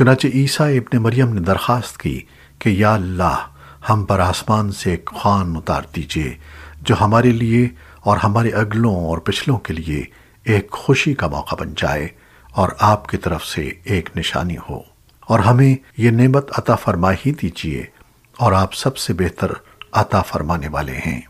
چنانچہ عیسیٰ ابن مریم نے درخواست کی کہ یا اللہ، ہم پر آسمان سے ایک خوان اتار دیجیے، جو ہمارے لیے اور ہمارے اگلوں اور پچھلوں کے لیے ایک خوشی کا موقع بن جائے اور آپ کی طرف سے ایک نشانی ہو۔ اور ہمیں یہ نعمت عطا فرما ہی دیجیے اور آپ سب سے بہتر عطا فرمانے والے ہیں۔